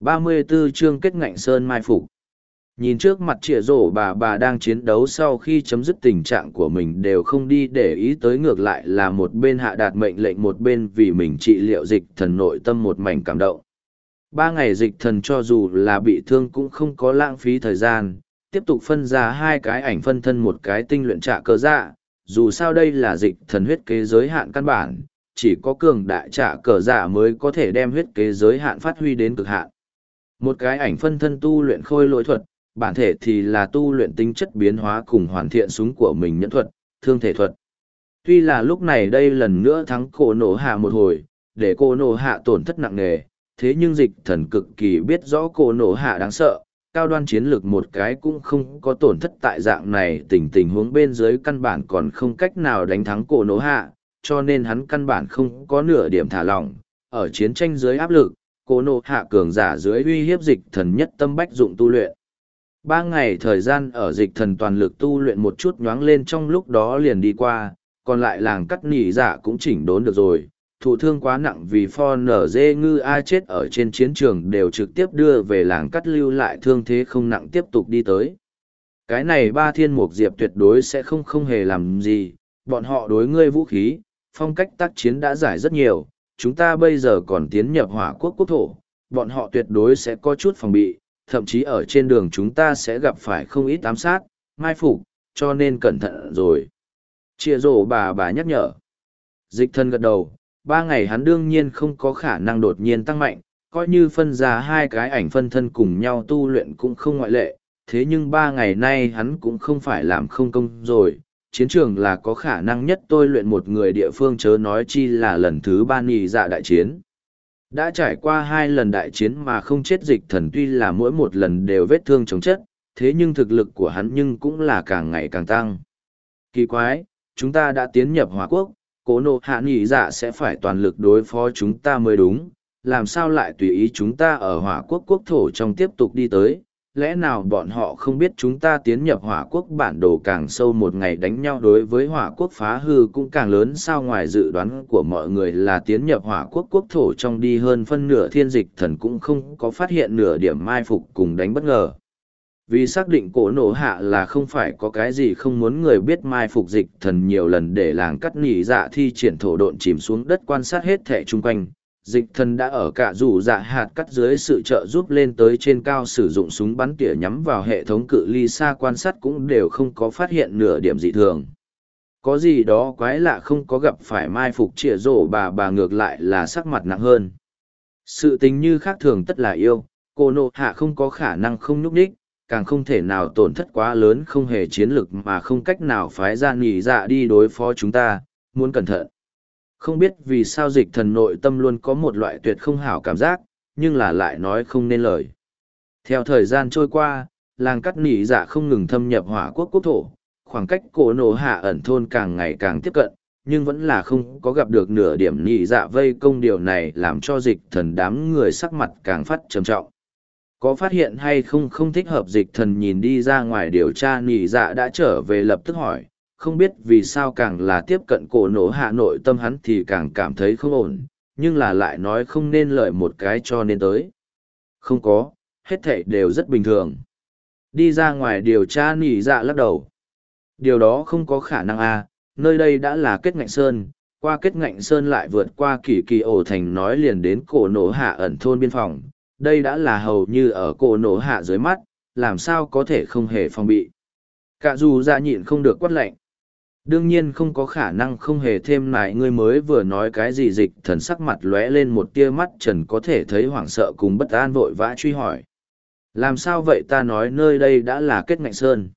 34 chương kết ngạnh sơn mai phục. Nhìn trước mặt trịa rổ bà bà đang chiến đấu sau khi chấm dứt tình trạng của mình đều không đi để ý tới ngược lại là một bên hạ đạt mệnh lệnh một bên vì mình trị liệu dịch thần nội tâm một mảnh cảm động. Ba ngày dịch thần cho dù là bị thương cũng không có lãng phí thời gian, tiếp tục phân ra hai cái ảnh phân thân một cái tinh luyện trả cơ dạ. Dù sao đây là dịch thần huyết kế giới hạn căn bản, chỉ có cường đại trả cờ dạ mới có thể đem huyết kế giới hạn phát huy đến cực hạn một cái ảnh phân thân tu luyện khôi lỗi thuật bản thể thì là tu luyện tính chất biến hóa cùng hoàn thiện súng của mình nhẫn thuật, thương thể thuật. Tuy là lúc này đây lần nữa thắng cổ nổ hạ một hồi, để cô nổ hạ tổn thất nặng nề, thế nhưng dịch thần cực kỳ biết rõ cô nổ hạ đáng sợ, cao đoan chiến lược một cái cũng không có tổn thất tại dạng này tình tình huống bên dưới căn bản còn không cách nào đánh thắng cổ nổ hạ, cho nên hắn căn bản không có nửa điểm thả lỏng, ở chiến tranh dưới áp lực, cô nộ hạ cường giả dưới uy hiếp dịch thần nhất tâm bách dụng tu luyện. Ba ngày thời gian ở dịch thần toàn lực tu luyện một chút nhoáng lên trong lúc đó liền đi qua, còn lại làng cắt nỉ giả dạ cũng chỉnh đốn được rồi. thủ thương quá nặng vì pho nở dê ngư ai chết ở trên chiến trường đều trực tiếp đưa về làng cắt lưu lại thương thế không nặng tiếp tục đi tới. Cái này ba thiên mục diệp tuyệt đối sẽ không không hề làm gì, bọn họ đối ngươi vũ khí, phong cách tác chiến đã giải rất nhiều, chúng ta bây giờ còn tiến nhập hỏa quốc quốc thổ, bọn họ tuyệt đối sẽ có chút phòng bị, thậm chí ở trên đường chúng ta sẽ gặp phải không ít ám sát, mai phục, cho nên cẩn thận rồi. Chia rổ bà bà nhắc nhở. Dịch thân gật đầu, ba ngày hắn đương nhiên không có khả năng đột nhiên tăng mạnh, coi như phân ra hai cái ảnh phân thân cùng nhau tu luyện cũng không ngoại lệ, thế nhưng ba ngày nay hắn cũng không phải làm không công rồi. Chiến trường là có khả năng nhất tôi luyện một người địa phương chớ nói chi là lần thứ ba nì dạ đại chiến. Đã trải qua hai lần đại chiến mà không chết dịch thần tuy là mỗi một lần đều vết thương chống chất, thế nhưng thực lực của hắn nhưng cũng là càng ngày càng tăng. Kỳ quái, chúng ta đã tiến nhập hòa quốc, cố nộ hạ nghỉ dạ sẽ phải toàn lực đối phó chúng ta mới đúng, làm sao lại tùy ý chúng ta ở hỏa quốc quốc thổ trong tiếp tục đi tới, lẽ nào bọn họ không biết chúng ta tiến nhập hỏa quốc bản đồ càng sâu một ngày đánh nhau đối với hỏa quốc phá hư cũng càng lớn sao ngoài dự đoán của mọi người là tiến nhập hỏa quốc quốc thổ trong đi hơn phân nửa thiên dịch thần cũng không có phát hiện nửa điểm mai phục cùng đánh bất ngờ. Vì xác định cổ nổ hạ là không phải có cái gì không muốn người biết mai phục dịch thần nhiều lần để làng cắt nỉ dạ thi triển thổ độn chìm xuống đất quan sát hết thẻ chung quanh, dịch thần đã ở cả rủ dạ hạt cắt dưới sự trợ giúp lên tới trên cao sử dụng súng bắn tỉa nhắm vào hệ thống cự ly xa quan sát cũng đều không có phát hiện nửa điểm dị thường. Có gì đó quái lạ không có gặp phải mai phục chĩa rổ bà bà ngược lại là sắc mặt nặng hơn. Sự tình như khác thường tất là yêu, cô nộ hạ không có khả năng không nhúc ních càng không thể nào tổn thất quá lớn không hề chiến lực mà không cách nào phái ra nghỉ dạ đi đối phó chúng ta, muốn cẩn thận không biết vì sao dịch thần nội tâm luôn có một loại tuyệt không hảo cảm giác, nhưng là lại nói không nên lời. Theo thời gian trôi qua, làng cắt nỉ dạ không ngừng thâm nhập hỏa quốc quốc thổ, khoảng cách cổ nổ hạ ẩn thôn càng ngày càng tiếp cận, nhưng vẫn là không có gặp được nửa điểm nỉ dạ vây công điều này làm cho dịch thần đám người sắc mặt càng phát trầm trọng. Có phát hiện hay không không thích hợp dịch thần nhìn đi ra ngoài điều tra nỉ dạ đã trở về lập tức hỏi, không biết vì sao càng là tiếp cận cổ nổ hạ nội tâm hắn thì càng cảm thấy không ổn, nhưng là lại nói không nên lợi một cái cho nên tới. Không có, hết thảy đều rất bình thường. Đi ra ngoài điều tra nỉ dạ lắc đầu. Điều đó không có khả năng a à, nơi đây đã là kết ngạnh sơn, qua kết ngạnh sơn lại vượt qua kỳ kỳ ổ thành nói liền đến cổ nổ hạ ẩn thôn biên phòng. Đây đã là hầu như ở cổ nổ hạ dưới mắt, làm sao có thể không hề phòng bị. Cả dù dạ nhịn không được quát lạnh đương nhiên không có khả năng không hề thêm lại ngươi mới vừa nói cái gì dịch thần sắc mặt lóe lên một tia mắt trần có thể thấy hoảng sợ cùng bất an vội vã truy hỏi. Làm sao vậy ta nói nơi đây đã là kết ngạnh sơn?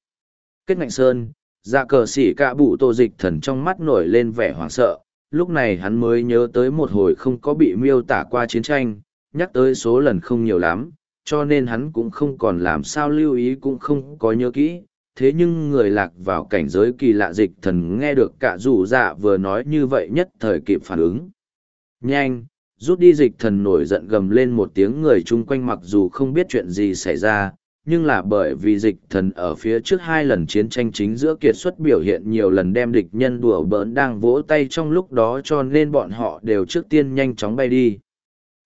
Kết ngạnh sơn dạ cờ xỉ cạ bụ tô dịch thần trong mắt nổi lên vẻ hoảng sợ, lúc này hắn mới nhớ tới một hồi không có bị miêu tả qua chiến tranh, nhắc tới số lần không nhiều lắm, cho nên hắn cũng không còn làm sao lưu ý cũng không có nhớ kỹ thế nhưng người lạc vào cảnh giới kỳ lạ dịch thần nghe được cả rủ dạ vừa nói như vậy nhất thời kịp phản ứng. Nhanh, rút đi dịch thần nổi giận gầm lên một tiếng người chung quanh mặc dù không biết chuyện gì xảy ra, nhưng là bởi vì dịch thần ở phía trước hai lần chiến tranh chính giữa kiệt xuất biểu hiện nhiều lần đem địch nhân đùa bỡn đang vỗ tay trong lúc đó cho nên bọn họ đều trước tiên nhanh chóng bay đi.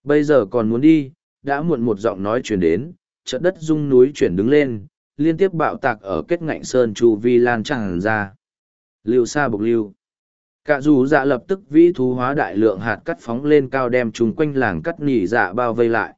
Bây giờ còn muốn đi, đã muộn một giọng nói truyền đến, chợt đất rung núi chuyển đứng lên, liên tiếp bạo tạc ở kết ngạnh sơn chu vi lan tràn ra. Lưu xa bục lưu. Cả dù dạ lập tức vĩ thú hóa đại lượng hạt cắt phóng lên cao đem chung quanh làng cắt nỉ dạ bao vây lại.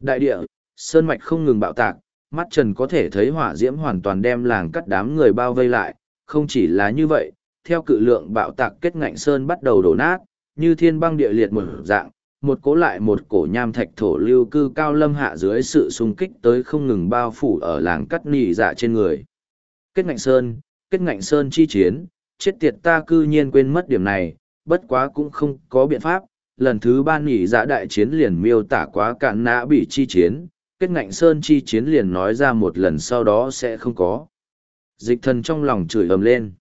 Đại địa, sơn mạch không ngừng bạo tạc, mắt trần có thể thấy hỏa diễm hoàn toàn đem làng cắt đám người bao vây lại. Không chỉ là như vậy, theo cự lượng bạo tạc kết ngạnh sơn bắt đầu đổ nát, như thiên băng địa liệt một dạng, một cố lại một cổ nham thạch thổ lưu cư cao lâm hạ dưới sự xung kích tới không ngừng bao phủ ở làng cắt nỉ dạ trên người. Kết ngạnh sơn, kết ngạnh sơn chi chiến, chết tiệt ta cư nhiên quên mất điểm này, bất quá cũng không có biện pháp. Lần thứ ba nỉ dạ đại chiến liền miêu tả quá cạn nã bị chi chiến, kết ngạnh sơn chi chiến liền nói ra một lần sau đó sẽ không có. Dịch thần trong lòng chửi ầm lên.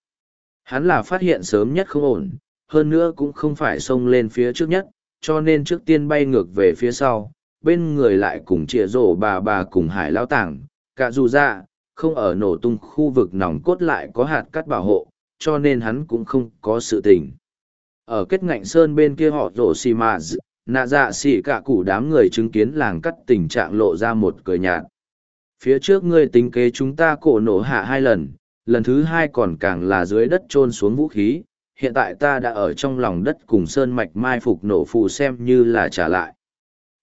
Hắn là phát hiện sớm nhất không ổn, hơn nữa cũng không phải xông lên phía trước nhất, cho nên trước tiên bay ngược về phía sau, bên người lại cùng chĩa rổ bà bà cùng hải lao tảng, cả dù ra, không ở nổ tung khu vực nòng cốt lại có hạt cắt bảo hộ, cho nên hắn cũng không có sự tình. Ở kết ngạnh sơn bên kia họ rổ xì mà nạ dạ xì cả củ đám người chứng kiến làng cắt tình trạng lộ ra một cười nhạt. Phía trước ngươi tính kế chúng ta cổ nổ hạ hai lần, lần thứ hai còn càng là dưới đất trôn xuống vũ khí, hiện tại ta đã ở trong lòng đất cùng sơn mạch mai phục nổ phù xem như là trả lại.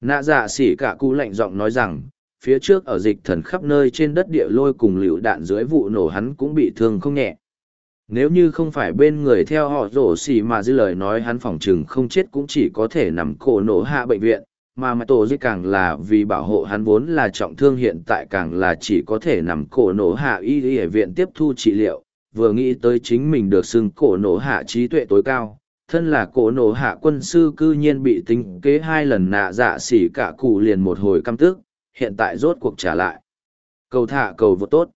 Nạ giả xỉ cả cụ lạnh giọng nói rằng, phía trước ở dịch thần khắp nơi trên đất địa lôi cùng liều đạn dưới vụ nổ hắn cũng bị thương không nhẹ. Nếu như không phải bên người theo họ rổ xỉ mà dư lời nói hắn phỏng trừng không chết cũng chỉ có thể nằm cổ nổ hạ bệnh viện, mà mà tổ dư càng là vì bảo hộ hắn vốn là trọng thương hiện tại càng là chỉ có thể nằm cổ nổ hạ y y viện tiếp thu trị liệu, vừa nghĩ tới chính mình được xưng cổ nổ hạ trí tuệ tối cao. Thân là cổ nổ hạ quân sư cư nhiên bị tính kế hai lần nạ dạ xỉ cả cụ liền một hồi căm tức, hiện tại rốt cuộc trả lại. Cầu thả cầu vô tốt.